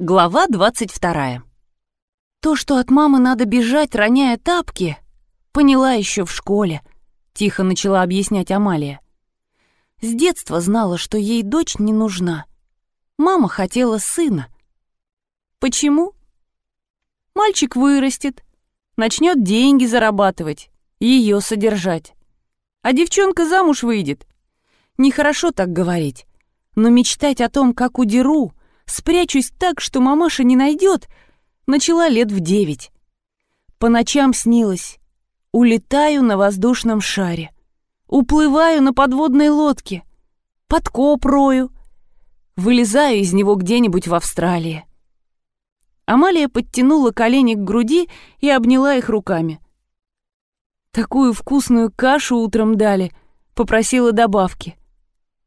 Глава 22. То, что от мамы надо бежать, роняя тапки, поняла еще в школе, тихо начала объяснять Амалия. С детства знала, что ей дочь не нужна. Мама хотела сына. Почему? Мальчик вырастет, начнет деньги зарабатывать, ее содержать. А девчонка замуж выйдет. Нехорошо так говорить, но мечтать о том, как удеру, спрячусь так, что мамаша не найдет, начала лет в девять. По ночам снилось. Улетаю на воздушном шаре. Уплываю на подводной лодке. Подкоп рою. Вылезаю из него где-нибудь в Австралии. Амалия подтянула колени к груди и обняла их руками. Такую вкусную кашу утром дали, попросила добавки.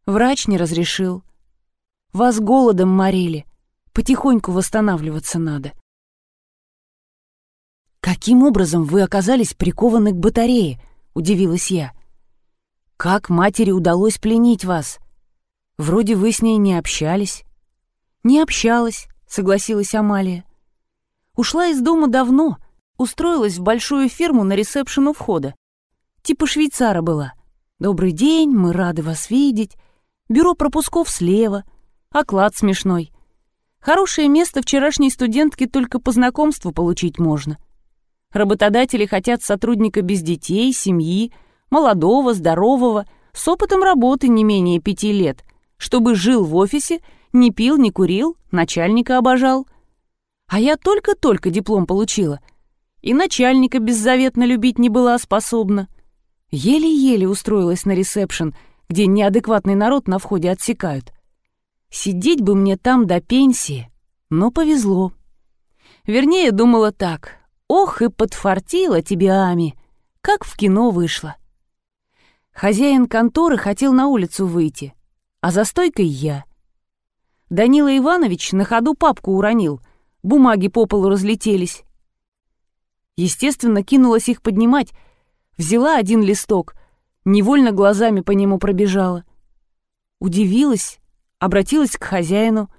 Врач не разрешил. Вас голодом морили. Потихоньку восстанавливаться надо. «Каким образом вы оказались прикованы к батарее?» — удивилась я. «Как матери удалось пленить вас? Вроде вы с ней не общались». «Не общалась», — согласилась Амалия. «Ушла из дома давно, устроилась в большую фирму на ресепшену входа. Типа швейцара была. Добрый день, мы рады вас видеть. Бюро пропусков слева, оклад смешной. Хорошее место вчерашней студентке только по знакомству получить можно. Работодатели хотят сотрудника без детей, семьи, молодого, здорового, с опытом работы не менее пяти лет, чтобы жил в офисе, не пил, не курил, начальника обожал. А я только-только диплом получила. И начальника беззаветно любить не была способна. Еле-еле устроилась на ресепшн, где неадекватный народ на входе отсекают. Сидеть бы мне там до пенсии, но повезло. Вернее, думала так. Ох и подфартила тебе, Ами, как в кино вышло. Хозяин конторы хотел на улицу выйти, а за стойкой я. Данила Иванович на ходу папку уронил, бумаги по полу разлетелись. Естественно, кинулась их поднимать, взяла один листок, невольно глазами по нему пробежала. Удивилась, обратилась к хозяину.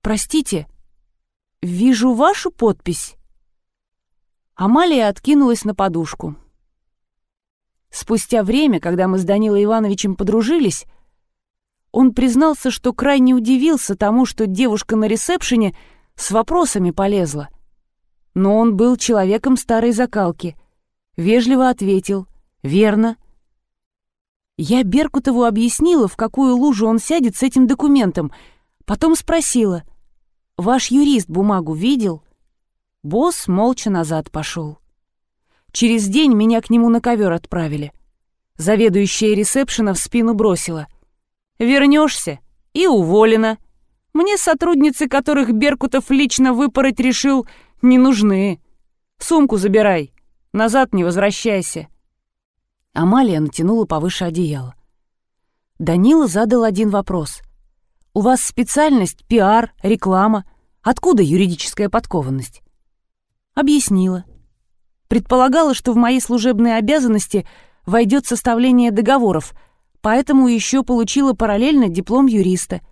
«Простите, вижу вашу подпись». Амалия откинулась на подушку. Спустя время, когда мы с Данилой Ивановичем подружились, он признался, что крайне удивился тому, что девушка на ресепшене с вопросами полезла. Но он был человеком старой закалки. Вежливо ответил «Верно». Я Беркутову объяснила, в какую лужу он сядет с этим документом. Потом спросила, «Ваш юрист бумагу видел?» Босс молча назад пошел. Через день меня к нему на ковер отправили. Заведующая ресепшена в спину бросила. «Вернешься и уволена. Мне сотрудницы, которых Беркутов лично выпороть решил, не нужны. Сумку забирай, назад не возвращайся». Амалия натянула повыше одеяло. Данила задал один вопрос. «У вас специальность пиар, реклама. Откуда юридическая подкованность?» Объяснила. Предполагала, что в мои служебные обязанности войдет составление договоров, поэтому еще получила параллельно диплом юриста.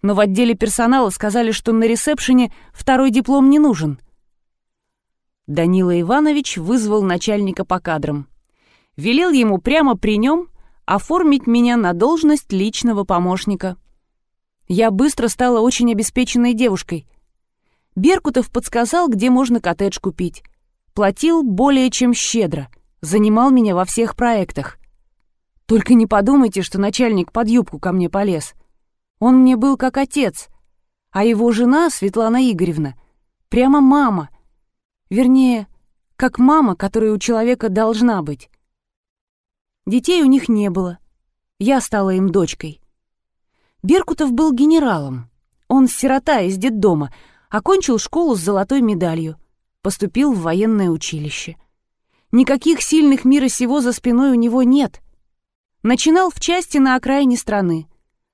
Но в отделе персонала сказали, что на ресепшене второй диплом не нужен. Данила Иванович вызвал начальника по кадрам велел ему прямо при нем оформить меня на должность личного помощника. Я быстро стала очень обеспеченной девушкой. Беркутов подсказал, где можно коттедж купить. Платил более чем щедро, занимал меня во всех проектах. Только не подумайте, что начальник под юбку ко мне полез. Он мне был как отец, а его жена, Светлана Игоревна, прямо мама. Вернее, как мама, которая у человека должна быть. Детей у них не было. Я стала им дочкой. Беркутов был генералом. Он сирота из детдома, окончил школу с золотой медалью, поступил в военное училище. Никаких сильных мира сего за спиной у него нет. Начинал в части на окраине страны.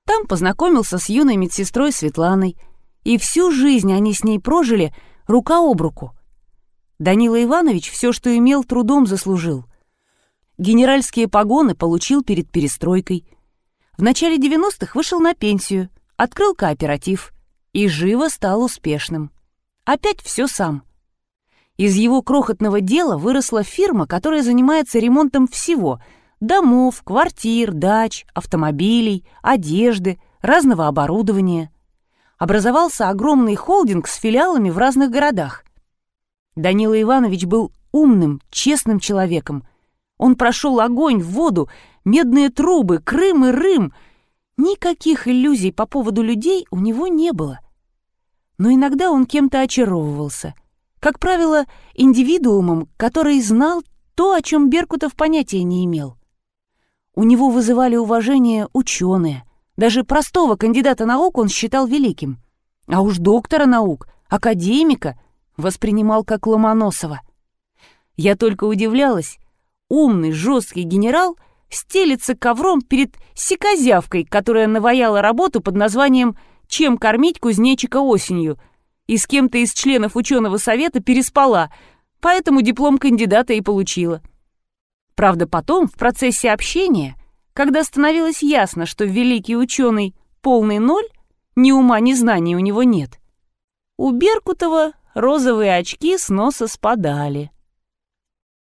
Там познакомился с юной медсестрой Светланой, и всю жизнь они с ней прожили рука об руку. Данила Иванович все, что имел, трудом заслужил. Генеральские погоны получил перед перестройкой. В начале 90-х вышел на пенсию, открыл кооператив. И живо стал успешным. Опять все сам. Из его крохотного дела выросла фирма, которая занимается ремонтом всего — домов, квартир, дач, автомобилей, одежды, разного оборудования. Образовался огромный холдинг с филиалами в разных городах. Данила Иванович был умным, честным человеком. Он прошел огонь, воду, медные трубы, Крым и Рым. Никаких иллюзий по поводу людей у него не было. Но иногда он кем-то очаровывался. Как правило, индивидуумом, который знал то, о чем Беркутов понятия не имел. У него вызывали уважение ученые. Даже простого кандидата наук он считал великим. А уж доктора наук, академика воспринимал как Ломоносова. Я только удивлялась. Умный, жесткий генерал стелится ковром перед сикозявкой, которая наваяла работу под названием «Чем кормить кузнечика осенью», и с кем-то из членов ученого совета переспала, поэтому диплом кандидата и получила. Правда, потом, в процессе общения, когда становилось ясно, что великий ученый полный ноль, ни ума, ни знаний у него нет, у Беркутова розовые очки с носа спадали.